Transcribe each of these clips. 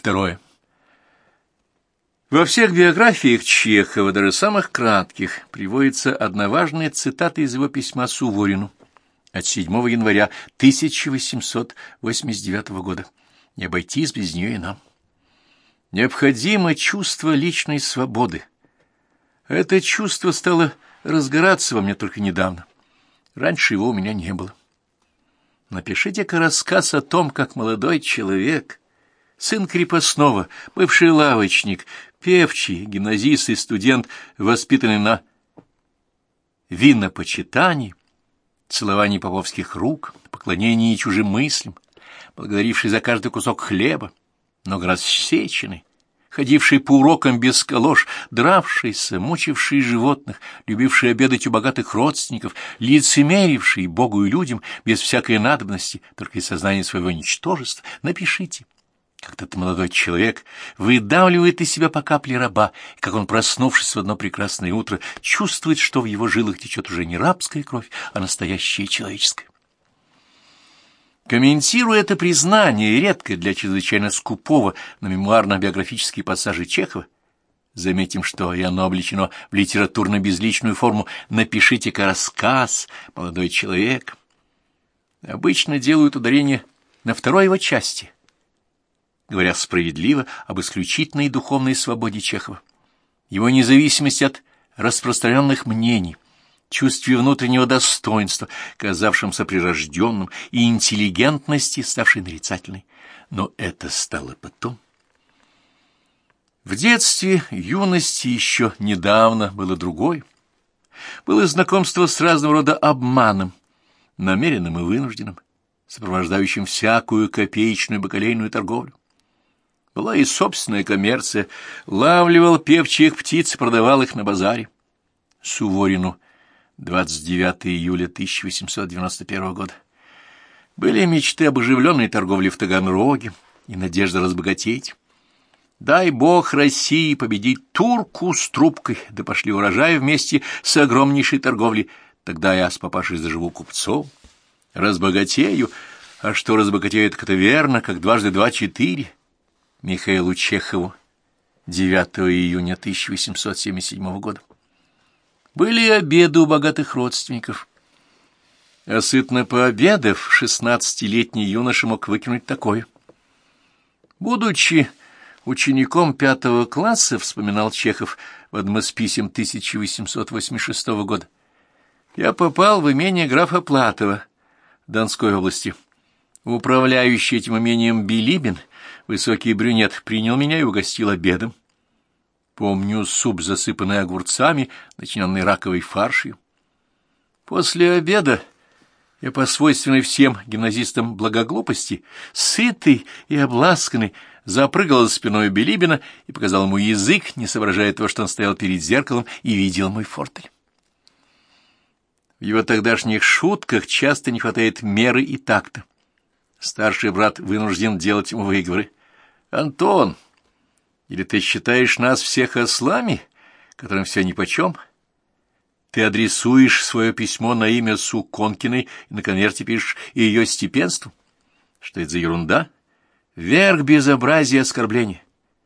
Второе. Во всех биографиях Чехова, даже самых кратких, приводится одна важная цитата из его письма Суворину от 7 января 1889 года. Не обойтись без нее и нам. Необходимо чувство личной свободы. Это чувство стало разгораться во мне только недавно. Раньше его у меня не было. Напишите-ка рассказ о том, как молодой человек, сын крепостного, бывший лавочник, певчий, гимназист и студент, воспитанный на винопочитании, целовании поповских рук, поклонении чужим мыслям, благодаривший за каждый кусок хлеба, много раз сеченный, ходивший по урокам без калош, дравшийся, мучивший животных, любивший обедать у богатых родственников, лицемеривший Богу и людям без всякой надобности, только из сознания своего ничтожества, напишите — как этот молодой человек выдавливает из себя по капле раба, и как он, проснувшись в одно прекрасное утро, чувствует, что в его жилах течет уже не рабская кровь, а настоящая человеческая. Комментируя это признание, редко для чрезвычайно скупого на мемуарно-биографические пассажи Чехова, заметим, что и оно облечено в литературно-безличную форму «напишите-ка рассказ, молодой человек». Обычно делают ударение на второй его части – говоря справедливо об исключительной духовной свободе Чехова, его независимости от распространенных мнений, чувстве внутреннего достоинства, казавшимся прирожденным, и интеллигентности, ставшей нарицательной. Но это стало потом. В детстве, юности еще недавно было другое. Было знакомство с разного рода обманом, намеренным и вынужденным, сопровождающим всякую копеечную бакалейную торговлю. Была и собственная коммерция. Лавливал певчих птиц продавал их на базаре. Суворину, 29 июля 1891 года. Были мечты об оживленной торговле в Таганроге и надежда разбогатеть. Дай бог России победить турку с трубкой, да пошли урожаи вместе с огромнейшей торговлей. Тогда я с папашей заживу купцом, разбогатею. А что разбогатеет, это верно, как дважды два — четыре. Михаилу Чехову 9 июня 1877 года. Были обеды у богатых родственников. А сытно пообедав, шестнадцатилетний юноша мог выкинуть такое. Будучи учеником пятого класса, вспоминал Чехов в одном из писем 1886 года, я попал в имение графа Платова Донской области. Управляющий этим имением Билибин — Высокий брюнет принял меня и угостил обедом. Помню суп, засыпанный огурцами, начиненный раковой фаршью. После обеда я по свойственной всем гимназистам благоглупости, сытый и обласканный, запрыгал за спиной Белибина и показал ему язык, не соображая того, что он стоял перед зеркалом и видел мой фортель. В его тогдашних шутках часто не хватает меры и такта. Старший брат вынужден делать ему выговоры. Антон, или ты считаешь нас всех ослами, которым все нипочем? Ты адресуешь свое письмо на имя Су Конкиной и на конверте пишешь ее степенству? Что это за ерунда? Верх безобразия и оскорбления.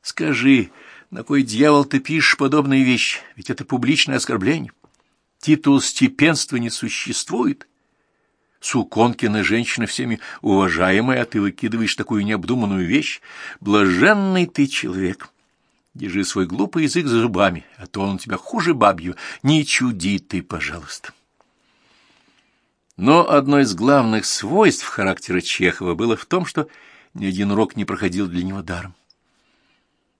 Скажи, на кой дьявол ты пишешь подобные вещи? Ведь это публичное оскорбление. Титул степенства не существует. Суконкина женщина всеми уважаемая, а ты выкидываешь такую необдуманную вещь. Блаженный ты человек. Держи свой глупый язык за зубами, а то он у тебя хуже бабью. Не чуди ты, пожалуйста. Но одно из главных свойств характера Чехова было в том, что ни один урок не проходил для него даром.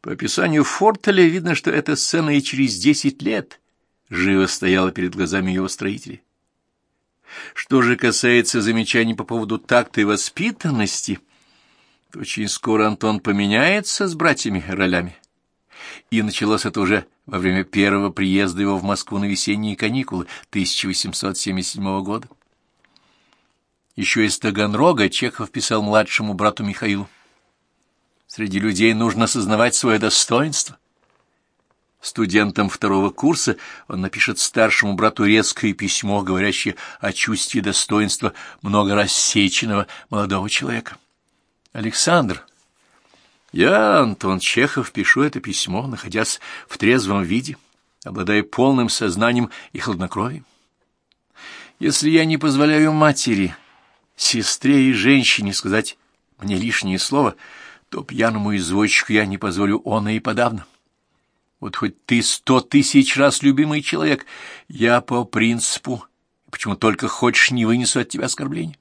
По описанию Фортеля видно, что эта сцена и через десять лет живо стояла перед глазами его строителей. Что же касается замечаний по поводу такта и воспитанности, то очень скоро Антон поменяется с братьями ролями. И началось это уже во время первого приезда его в Москву на весенние каникулы 1877 года. Еще из Таганрога Чехов писал младшему брату Михаилу. «Среди людей нужно осознавать свое достоинство» студентам второго курса, он напишет старшему брату резкое письмо, говорящее о чувстве достоинства много рассеченного молодого человека. Александр, Я, Антон Чехов, пишу это письмо, находясь в трезвом виде, обладая полным сознанием и хладнокровием. Если я не позволяю матери, сестре и женщине сказать мне лишнее слово, то пьяному извозчику я не позволю он и подавно. Вот хоть ты сто тысяч раз любимый человек, я по принципу, почему только хочешь, не вынесу от тебя оскорбления.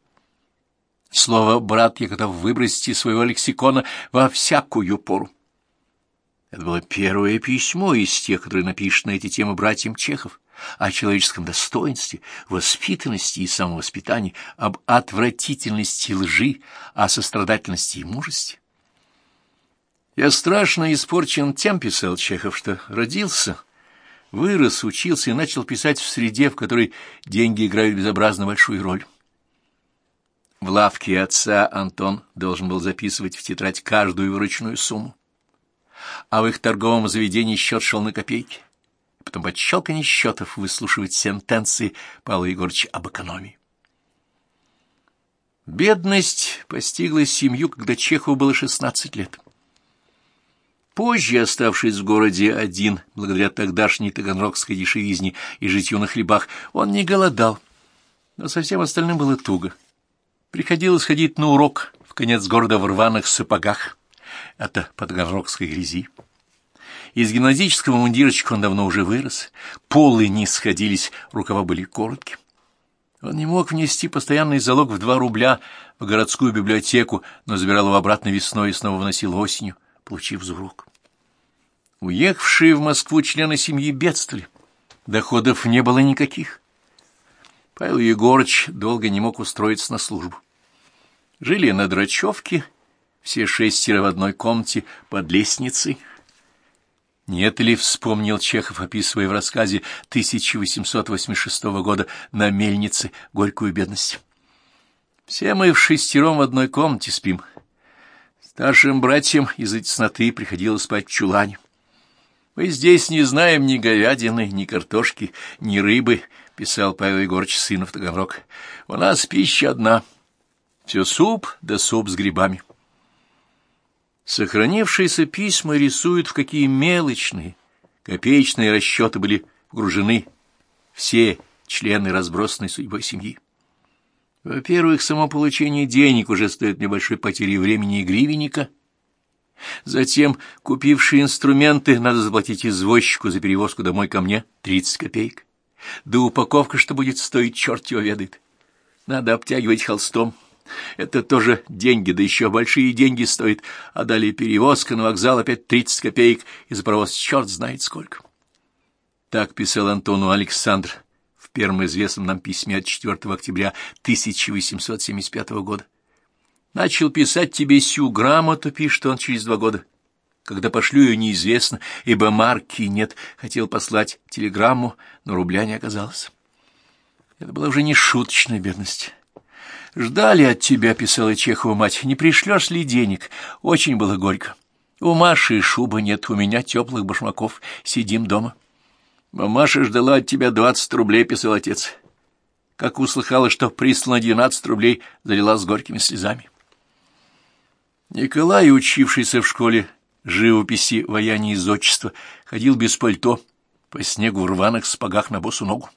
Слово «брат» я готов выбросить из своего лексикона во всякую пору. Это было первое письмо из тех, которые напишут на эти темы братьям Чехов, о человеческом достоинстве, воспитанности и самовоспитании, об отвратительности лжи, о сострадательности и мужестве. Я страшно испорчен тем, писал Чехов, что родился, вырос, учился и начал писать в среде, в которой деньги играют безобразно большую роль. В лавке отца Антон должен был записывать в тетрадь каждую вырученную сумму. А в их торговом заведении счет шел на копейки. Потом под щелканье счетов выслушивать сентенции Павла Егоровича об экономии. Бедность постигла семью, когда Чехову было шестнадцать лет. Позже, оставшись в городе один, благодаря тогдашней таганрогской дешевизне и житью на хлебах, он не голодал, но со всем остальным было туго. Приходилось ходить на урок в конец города в рваных сапогах. Это по таганрогской грязи. Из гимназического мундирочка он давно уже вырос, полы не сходились, рукава были короткие. Он не мог внести постоянный залог в два рубля в городскую библиотеку, но забирал его обратно весной и снова вносил осенью, получив зарок. Уехавшие в Москву члены семьи бедствовали. Доходов не было никаких. Павел Егорыч долго не мог устроиться на службу. Жили на Драчевке, все шестеро в одной комнате под лестницей. Нет ли, вспомнил Чехов, описывая в рассказе 1886 года на мельнице горькую бедность. Все мы в шестером в одной комнате спим. Старшим братьям из-за тесноты приходилось спать в чулане. Мы здесь не знаем ни говядины, ни картошки, ни рыбы, — писал Павел Егорович сынов Таганрог. У нас пища одна — все суп да суп с грибами. Сохранившиеся письма рисуют, в какие мелочные, копеечные расчеты были погружены все члены разбросанной судьбой семьи. Во-первых, само получение денег уже стоит небольшой потери времени и гривенника. Затем, купившие инструменты, надо заплатить извозчику за перевозку домой ко мне 30 копеек. Да упаковка, что будет стоить, черт его ведает. Надо обтягивать холстом. Это тоже деньги, да еще большие деньги стоит, а далее перевозка на вокзал опять тридцать копеек, и за провоз черт знает сколько. Так писал Антону Александр первом известном нам письме от 4 октября 1875 года. Начал писать тебе сю грамоту, пишет он через два года. Когда пошлю ее, неизвестно, ибо марки нет. Хотел послать телеграмму, но рубля не оказалось. Это была уже не шуточная бедность. «Ждали от тебя», — писала Чехова мать, — «не пришлешь ли денег? Очень было горько. У Маши шубы нет, у меня теплых башмаков. Сидим дома». «Мамаша ждала от тебя двадцать рублей», — писал отец. Как услыхала, что прислано двенадцать рублей, залила с горькими слезами. Николай, учившийся в школе живописи, вояния и зодчества, ходил без пальто, по снегу в рваных спагах на босу ногу.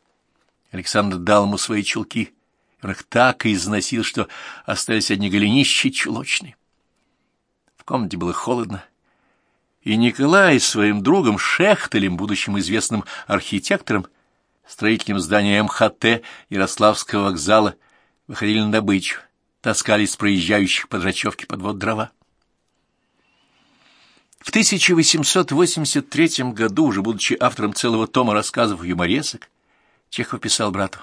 Александр дал ему свои чулки — он их так износил, что остались одни голенища чулочные. В комнате было холодно, и Николай с своим другом Шехтелем, будущим известным архитектором, строителем здания МХТ Ярославского вокзала, выходили на добычу, таскали с проезжающих под рачевки подвод дрова. В 1883 году, уже будучи автором целого тома рассказов юморесок, Чехов писал брату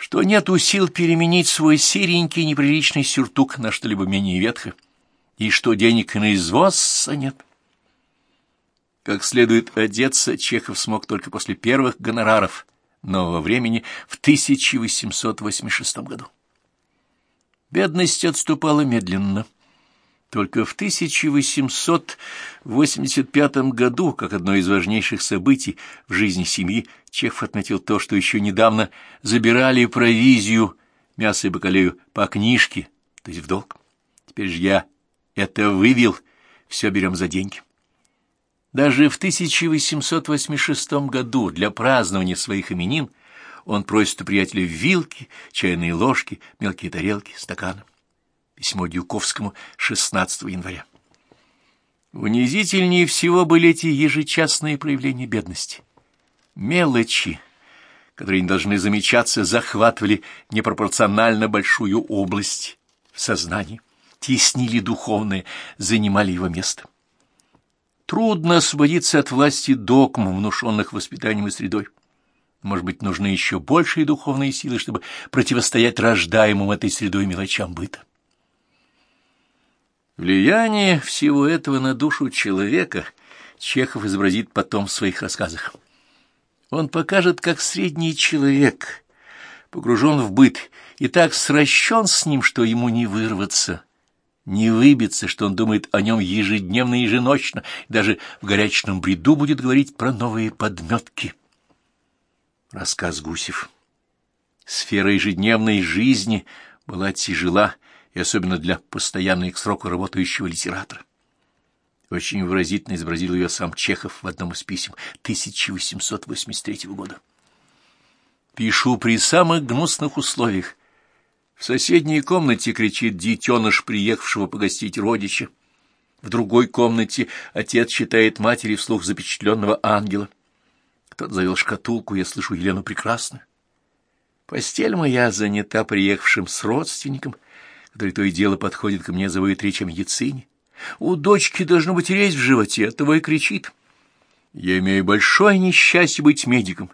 что нету сил переменить свой серенький неприличный сюртук на что-либо менее ветхо, и что денег на извозца нет. Как следует одеться, Чехов смог только после первых гонораров нового времени в 1886 году. Бедность отступала медленно. Только в 1885 году, как одно из важнейших событий в жизни семьи, Чехов отметил то, что еще недавно забирали провизию, мясо и бакалею по книжке, то есть в долг. Теперь же я это вывел, все берем за деньги. Даже в 1886 году для празднования своих именин он просит у приятеля вилки, чайные ложки, мелкие тарелки, стаканы. Письмо Дюковскому 16 января. Унизительнее всего были эти ежечасные проявления бедности. Мелочи, которые не должны замечаться, захватывали непропорционально большую область в сознании, теснили духовное, занимали его место. Трудно освободиться от власти догм, внушенных воспитанием и средой. Может быть, нужны еще большие духовные силы, чтобы противостоять рождаемым этой средой мелочам быта. Влияние всего этого на душу человека Чехов изобразит потом в своих рассказах. Он покажет, как средний человек погружен в быт и так сращен с ним, что ему не вырваться не выбиться, что он думает о нем ежедневно и еженочно, даже в горячном бреду будет говорить про новые подметки. Рассказ Гусев. Сфера ежедневной жизни была тяжела, и особенно для постоянно и к сроку работающего литератора. Очень выразительно изобразил ее сам Чехов в одном из писем 1883 года. «Пишу при самых гнусных условиях, в соседней комнате кричит детеныш, приехавшего погостить родича. В другой комнате отец читает матери вслух запечатленного ангела. Кто-то завел шкатулку, я слышу Елену прекрасно. Постель моя занята приехавшим с родственником, который то и дело подходит ко мне, заводит речь о медицине. У дочки должно быть резь в животе, оттого и кричит. Я имею большое несчастье быть медиком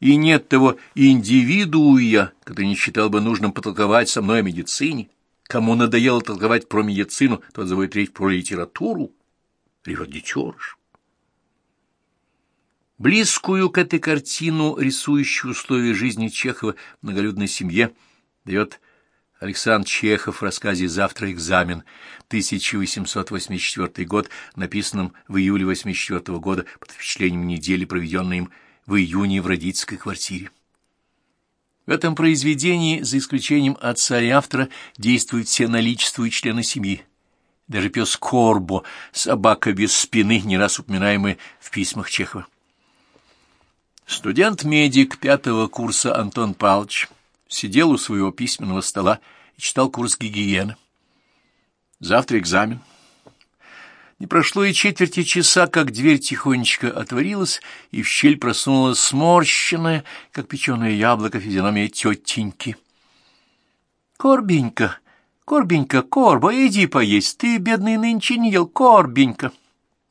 и нет того индивидууя, который не считал бы нужным потолковать со мной о медицине. Кому надоело толковать про медицину, тот заводит речь про литературу. Ревет детеныш. Близкую к этой картину, рисующую условия жизни Чехова в многолюдной семье, дает Александр Чехов в рассказе «Завтра экзамен», 1884 год, написанном в июле 84 года под впечатлением недели, проведенной им в июне в родительской квартире. В этом произведении, за исключением отца и автора, действуют все наличествующие члены семьи. Даже пес Корбо, собака без спины, не раз упоминаемый в письмах Чехова. Студент-медик пятого курса Антон Павлович сидел у своего письменного стола и читал курс гигиены. Завтра экзамен. Не прошло и четверти часа, как дверь тихонечко отворилась, и в щель просунулась сморщенная, как печеное яблоко, физиономия тетеньки. — Корбенька, Корбенька, Корба, иди поесть, ты, бедный, нынче не ел, Корбенька.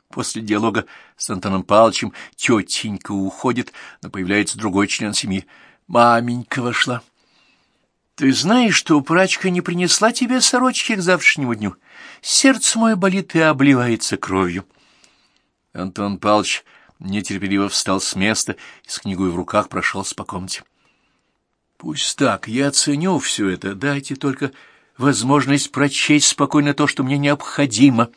После диалога с Антоном Павловичем тетенька уходит, но появляется другой член семьи. Маменька вошла. Ты знаешь, что прачка не принесла тебе сорочки к завтрашнему дню? Сердце мое болит и обливается кровью. Антон Павлович нетерпеливо встал с места и с книгой в руках прошелся по комнате. Пусть так, я ценю все это, дайте только возможность прочесть спокойно то, что мне необходимо.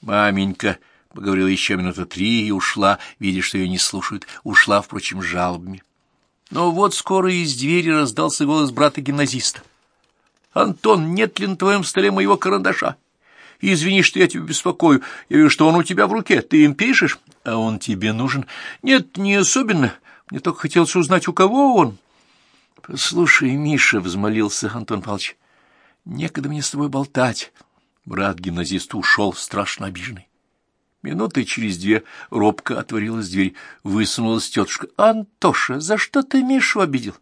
Маменька поговорила еще минуты три и ушла, видя, что ее не слушают, ушла, впрочем, жалобами. Но вот скоро из двери раздался голос брата-гимназиста. «Антон, нет ли на твоем столе моего карандаша? Извини, что я тебя беспокою. Я вижу, что он у тебя в руке. Ты им пишешь? А он тебе нужен? Нет, не особенно. Мне только хотелось узнать, у кого он». «Послушай, Миша», — взмолился Антон Павлович, — «некогда мне с тобой болтать». Брат-гимназист ушел, страшно обиженный. Минуты через две робко отворилась дверь, высунулась тетушка. — Антоша, за что ты Мишу обидел?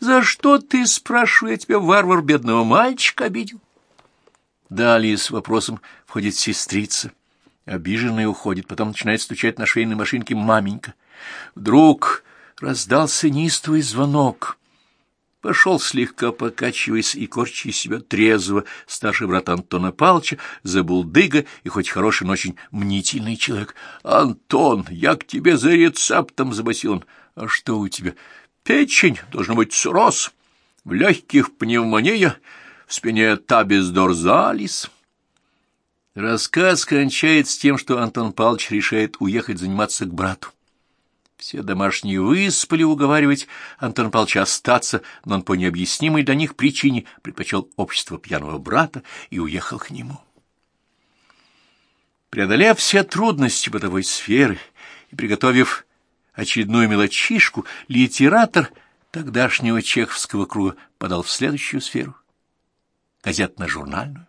За что ты, спрашиваю я тебя, варвар бедного мальчика обидел? Далее с вопросом входит сестрица. Обиженная уходит, потом начинает стучать на швейной машинке маменька. Вдруг раздался неистовый звонок. Пошел слегка покачиваясь и корча из себя трезво старший брат Антона Павловича, забулдыга и хоть хороший, но очень мнительный человек. «Антон, я к тебе за рецептом!» — забасил он. «А что у тебя?» «Печень, должно быть, цирроз, в легких пневмония, в спине табис дорзалис». Рассказ кончается тем, что Антон Павлович решает уехать заниматься к брату. Все домашние выспали уговаривать Антон Павловича остаться, но он по необъяснимой для них причине предпочел общество пьяного брата и уехал к нему. Преодолев все трудности бытовой сферы и приготовив очередную мелочишку, литератор тогдашнего чеховского круга подал в следующую сферу — газетно-журнальную.